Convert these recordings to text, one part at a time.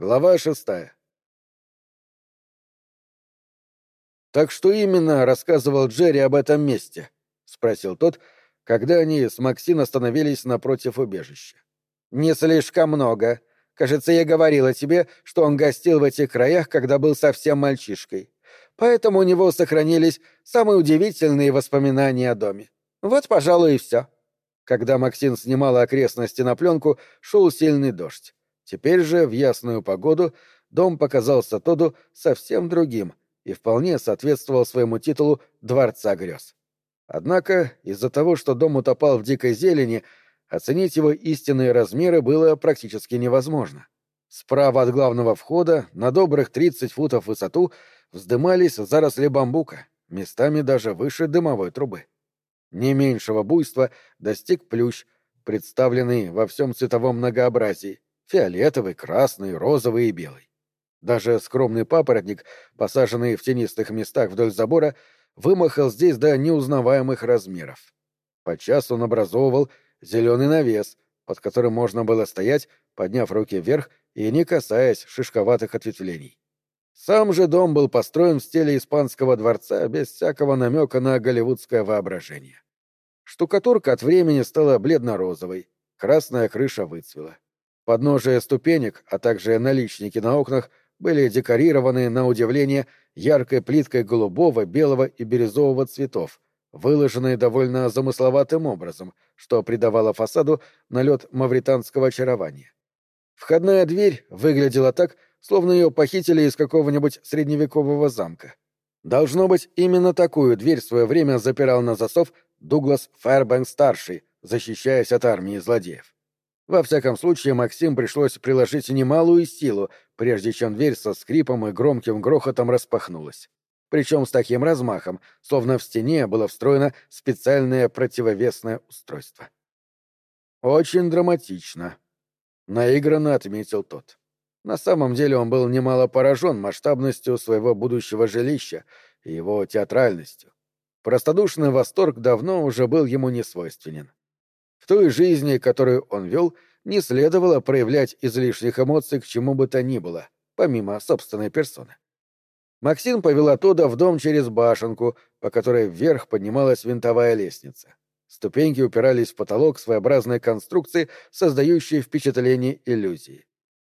Глава шестая. «Так что именно рассказывал Джерри об этом месте?» — спросил тот, когда они с Максин остановились напротив убежища. «Не слишком много. Кажется, я говорила тебе, что он гостил в этих краях, когда был совсем мальчишкой. Поэтому у него сохранились самые удивительные воспоминания о доме. Вот, пожалуй, и все». Когда Максин снимала окрестности на пленку, шел сильный дождь. Теперь же, в ясную погоду, дом показался Тоду совсем другим и вполне соответствовал своему титулу «Дворца грез». Однако, из-за того, что дом утопал в дикой зелени, оценить его истинные размеры было практически невозможно. Справа от главного входа, на добрых 30 футов высоту, вздымались заросли бамбука, местами даже выше дымовой трубы. Не меньшего буйства достиг плющ, представленный во всем цветовом многообразии, фиолетовый, красный, розовый и белый. Даже скромный папоротник, посаженный в тенистых местах вдоль забора, вымахал здесь до неузнаваемых размеров. Подчас он образовывал зеленый навес, под которым можно было стоять, подняв руки вверх и не касаясь шишковатых ответвлений. Сам же дом был построен в стиле испанского дворца без всякого намека на голливудское воображение. Штукатурка от времени стала бледно-розовой, красная крыша выцвела. Подножия ступенек, а также наличники на окнах были декорированы, на удивление, яркой плиткой голубого, белого и бирюзового цветов, выложенной довольно замысловатым образом, что придавало фасаду налет мавританского очарования. Входная дверь выглядела так, словно ее похитили из какого-нибудь средневекового замка. Должно быть, именно такую дверь в свое время запирал на засов Дуглас Фэрбэнк-старший, защищаясь от армии злодеев. Во всяком случае, Максим пришлось приложить немалую силу, прежде чем дверь со скрипом и громким грохотом распахнулась. Причем с таким размахом, словно в стене было встроено специальное противовесное устройство. «Очень драматично», — наигранно отметил тот. На самом деле он был немало поражен масштабностью своего будущего жилища и его театральностью. Простодушный восторг давно уже был ему не свойственен. В той жизни, которую он вел, не следовало проявлять излишних эмоций к чему бы то ни было, помимо собственной персоны. Максим повела Тода в дом через башенку, по которой вверх поднималась винтовая лестница. Ступеньки упирались в потолок своеобразной конструкции, создающей впечатление иллюзии.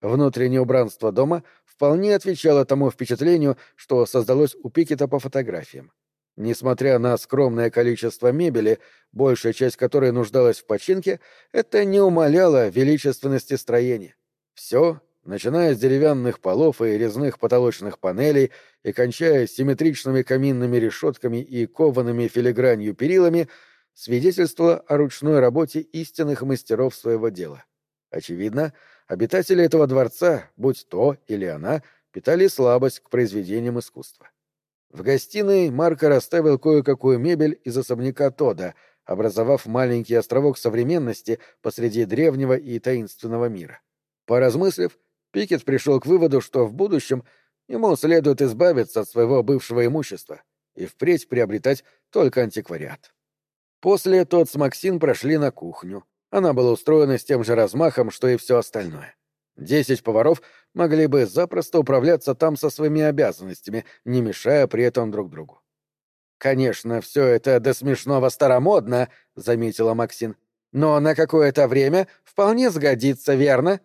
Внутреннее убранство дома вполне отвечало тому впечатлению, что создалось у Пикета по фотографиям. Несмотря на скромное количество мебели, большая часть которой нуждалась в починке, это не умаляло величественности строения. Все, начиная с деревянных полов и резных потолочных панелей и кончая симметричными каминными решетками и коваными филигранью перилами, свидетельствовало о ручной работе истинных мастеров своего дела. Очевидно, обитатели этого дворца, будь то или она, питали слабость к произведениям искусства. В гостиной Марко расставил кое-какую мебель из особняка Тода, образовав маленький островок современности посреди древнего и таинственного мира. Поразмыслив, Пикет пришел к выводу, что в будущем ему следует избавиться от своего бывшего имущества и впредь приобретать только антиквариат. После тот с Максин прошли на кухню. Она была устроена с тем же размахом, что и все остальное. Десять поваров могли бы запросто управляться там со своими обязанностями, не мешая при этом друг другу. «Конечно, все это до смешного старомодно», — заметила Максин. «Но на какое-то время вполне сгодится, верно?»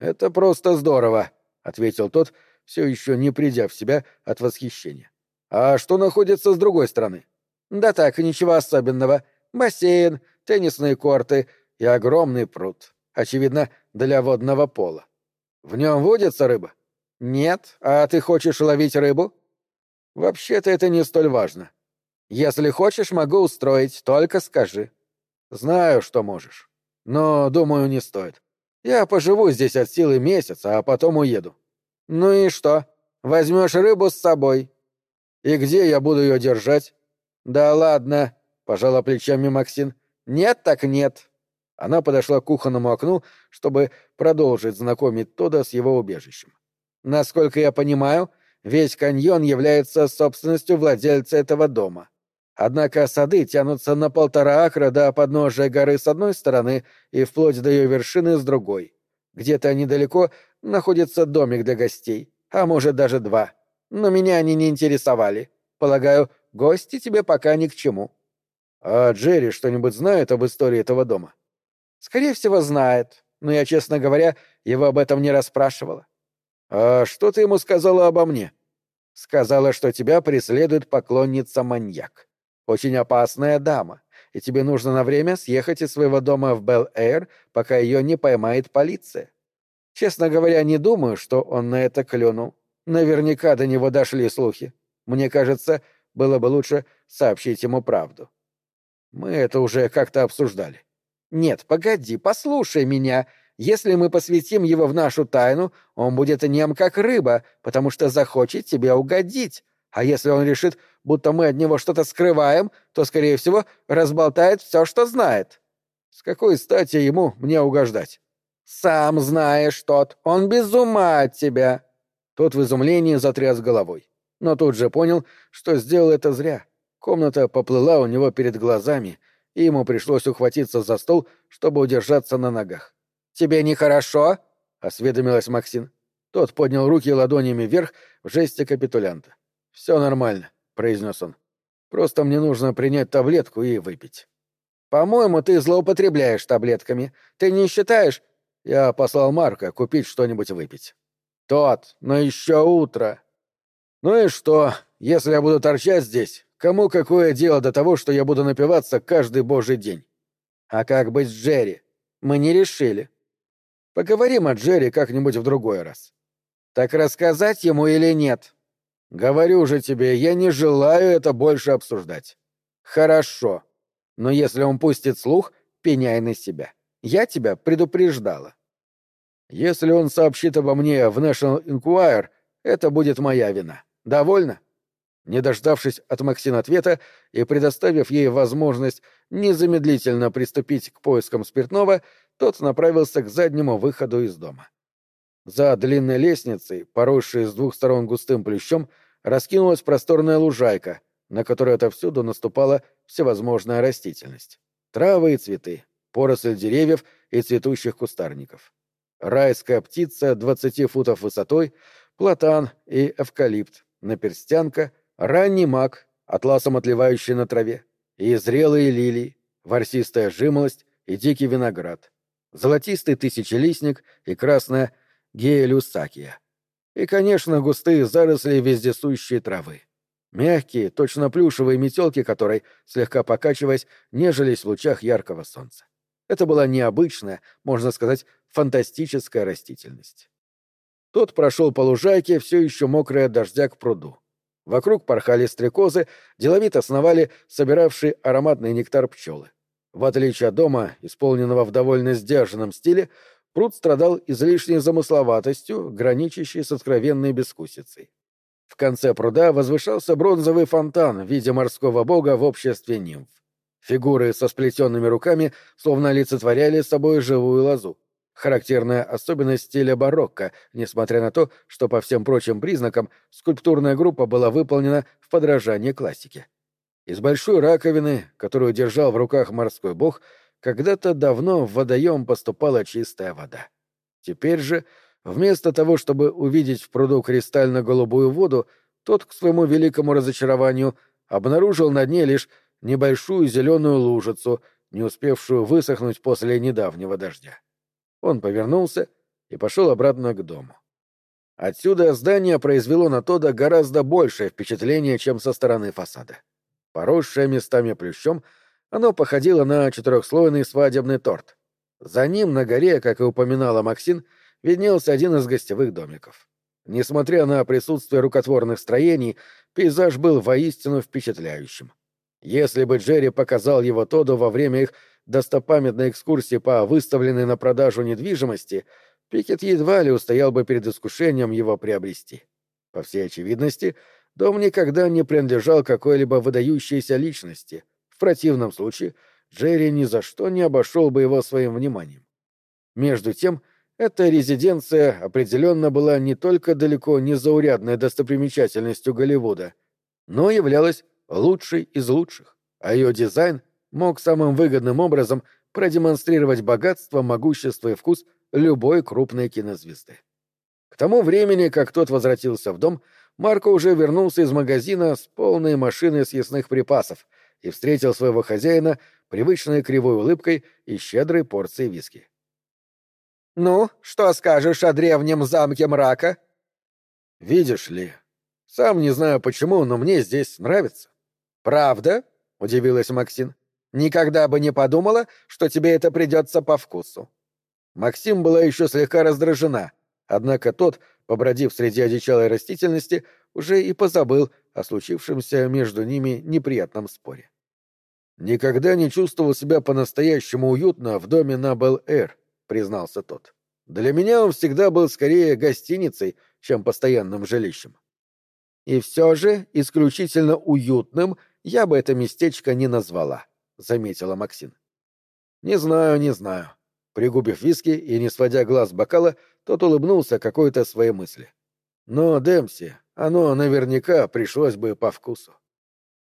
«Это просто здорово», — ответил тот, все еще не придя в себя от восхищения. «А что находится с другой стороны?» «Да так, ничего особенного. Бассейн, теннисные корты и огромный пруд. Очевидно, для водного пола. В нем водится рыба? Нет. А ты хочешь ловить рыбу? Вообще-то это не столь важно. Если хочешь, могу устроить, только скажи. Знаю, что можешь. Но, думаю, не стоит. Я поживу здесь от силы месяца, а потом уеду. Ну и что? Возьмешь рыбу с собой. И где я буду ее держать? Да ладно, пожала плечами Максин. Нет так нет. Она подошла к кухонному окну, чтобы продолжить знакомить Тода с его убежищем. Насколько я понимаю, весь каньон является собственностью владельца этого дома. Однако сады тянутся на полтора акра до подножия горы с одной стороны и вплоть до ее вершины с другой. Где-то недалеко находится домик для гостей, а может даже два. Но меня они не интересовали. Полагаю, гости тебе пока ни к чему. А Джерри что-нибудь знает об истории этого дома? Скорее всего, знает, но я, честно говоря, его об этом не расспрашивала. А что ты ему сказала обо мне? Сказала, что тебя преследует поклонница-маньяк. Очень опасная дама, и тебе нужно на время съехать из своего дома в Бел-Эйр, пока ее не поймает полиция. Честно говоря, не думаю, что он на это клюнул. Наверняка до него дошли слухи. Мне кажется, было бы лучше сообщить ему правду. Мы это уже как-то обсуждали. Нет, погоди, послушай меня. Если мы посвятим его в нашу тайну, он будет нем как рыба, потому что захочет тебе угодить. А если он решит, будто мы от него что-то скрываем, то, скорее всего, разболтает все, что знает. С какой стати ему мне угождать? Сам знаешь, тот, он без ума от тебя. Тот в изумлении затряс головой, но тут же понял, что сделал это зря. Комната поплыла у него перед глазами, и ему пришлось ухватиться за стол, чтобы удержаться на ногах. «Тебе нехорошо?» — осведомилась Максин. Тот поднял руки ладонями вверх в жесте капитулянта. «Все нормально», — произнес он. «Просто мне нужно принять таблетку и выпить». «По-моему, ты злоупотребляешь таблетками. Ты не считаешь...» Я послал Марка купить что-нибудь выпить. «Тот, но еще утро». «Ну и что, если я буду торчать здесь? Кому какое дело до того, что я буду напиваться каждый божий день?» «А как быть с Джерри? Мы не решили». «Поговорим о Джерри как-нибудь в другой раз». «Так рассказать ему или нет?» Говорю же тебе, я не желаю это больше обсуждать. Хорошо. Но если он пустит слух, пеняй на себя. Я тебя предупреждала. Если он сообщит обо мне в National Enquirer, это будет моя вина. Довольно? Не дождавшись от Максин ответа и предоставив ей возможность незамедлительно приступить к поискам спиртного, тот направился к заднему выходу из дома. За длинной лестницей, поросшей с двух сторон густым плющом, раскинулась просторная лужайка, на которой отовсюду наступала всевозможная растительность. Травы и цветы, поросль деревьев и цветущих кустарников. Райская птица двадцати футов высотой, платан и эвкалипт, наперстянка, ранний мак, атласом отливающий на траве, и зрелые лилии, ворсистая жимолость и дикий виноград, золотистый тысячелистник и красная геэлюсакия. И, конечно, густые заросли вездесущей травы. Мягкие, точно плюшевые метелки которой, слегка покачиваясь, нежились в лучах яркого солнца. Это была необычная, можно сказать, фантастическая растительность. Тот прошел по лужайке, все еще мокрый от дождя к пруду. Вокруг порхали стрекозы, деловито сновали собиравшие ароматный нектар пчелы. В отличие от дома, исполненного в довольно сдержанном стиле, Пруд страдал излишней замысловатостью, граничащей с откровенной бескусицей. В конце пруда возвышался бронзовый фонтан в виде морского бога в обществе нимф. Фигуры со сплетенными руками словно олицетворяли собой живую лозу. Характерная особенность стиля барокко, несмотря на то, что по всем прочим признакам скульптурная группа была выполнена в подражании классике. Из большой раковины, которую держал в руках морской бог, когда-то давно в водоем поступала чистая вода. Теперь же, вместо того, чтобы увидеть в пруду кристально-голубую воду, тот, к своему великому разочарованию, обнаружил на дне лишь небольшую зеленую лужицу, не успевшую высохнуть после недавнего дождя. Он повернулся и пошел обратно к дому. Отсюда здание произвело на Тода гораздо большее впечатление, чем со стороны фасада. Поросшее местами плющом — оно походило на четырехслойный свадебный торт. За ним на горе, как и упоминала Максин, виднелся один из гостевых домиков. Несмотря на присутствие рукотворных строений, пейзаж был воистину впечатляющим. Если бы Джерри показал его Тоду во время их достопамятной экскурсии по выставленной на продажу недвижимости, Пикет едва ли устоял бы перед искушением его приобрести. По всей очевидности, дом никогда не принадлежал какой-либо выдающейся личности — в противном случае Джерри ни за что не обошел бы его своим вниманием. Между тем, эта резиденция определенно была не только далеко не заурядной достопримечательностью Голливуда, но являлась лучшей из лучших, а ее дизайн мог самым выгодным образом продемонстрировать богатство, могущество и вкус любой крупной кинозвезды. К тому времени, как тот возвратился в дом, Марко уже вернулся из магазина с полной машиной съестных припасов и встретил своего хозяина привычной кривой улыбкой и щедрой порцией виски. «Ну, что скажешь о древнем замке мрака?» «Видишь ли, сам не знаю почему, но мне здесь нравится». «Правда?» — удивилась Максин. «Никогда бы не подумала, что тебе это придется по вкусу». Максим была еще слегка раздражена, однако тот, побродив среди одичалой растительности, уже и позабыл о случившемся между ними неприятном споре. «Никогда не чувствовал себя по-настоящему уютно в доме на Бел-Эр», — признался тот. «Для меня он всегда был скорее гостиницей, чем постоянным жилищем». «И все же исключительно уютным я бы это местечко не назвала», — заметила Максин. «Не знаю, не знаю». Пригубив виски и не сводя глаз с бокала, тот улыбнулся какой-то своей мысли. «Но, Демси, оно наверняка пришлось бы по вкусу».